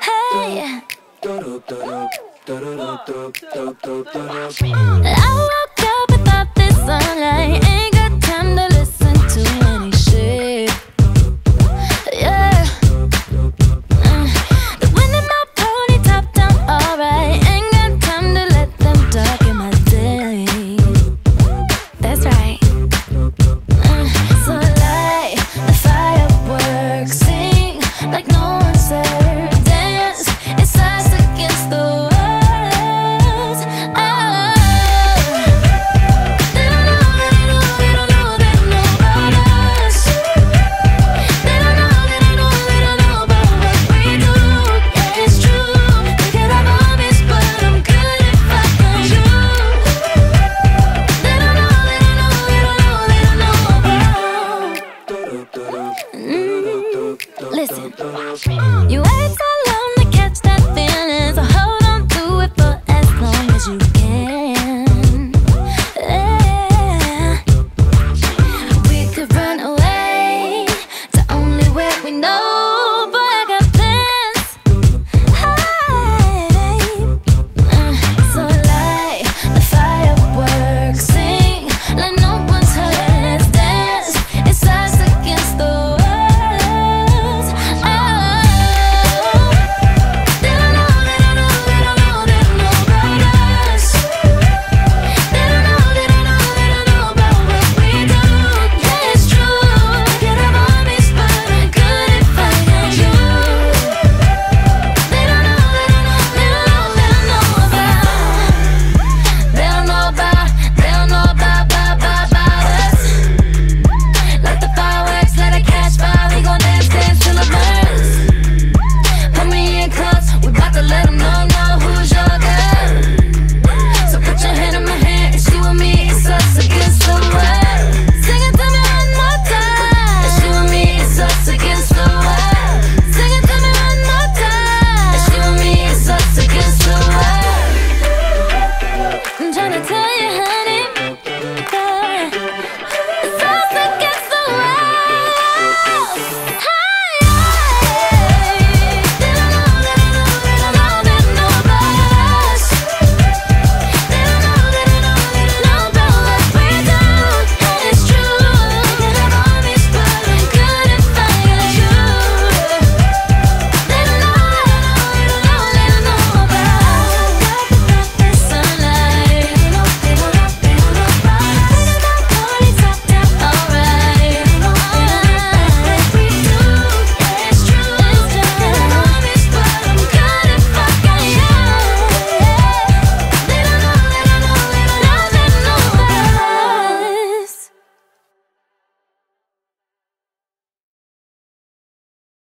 Hey. I woke up without the sunlight. You every so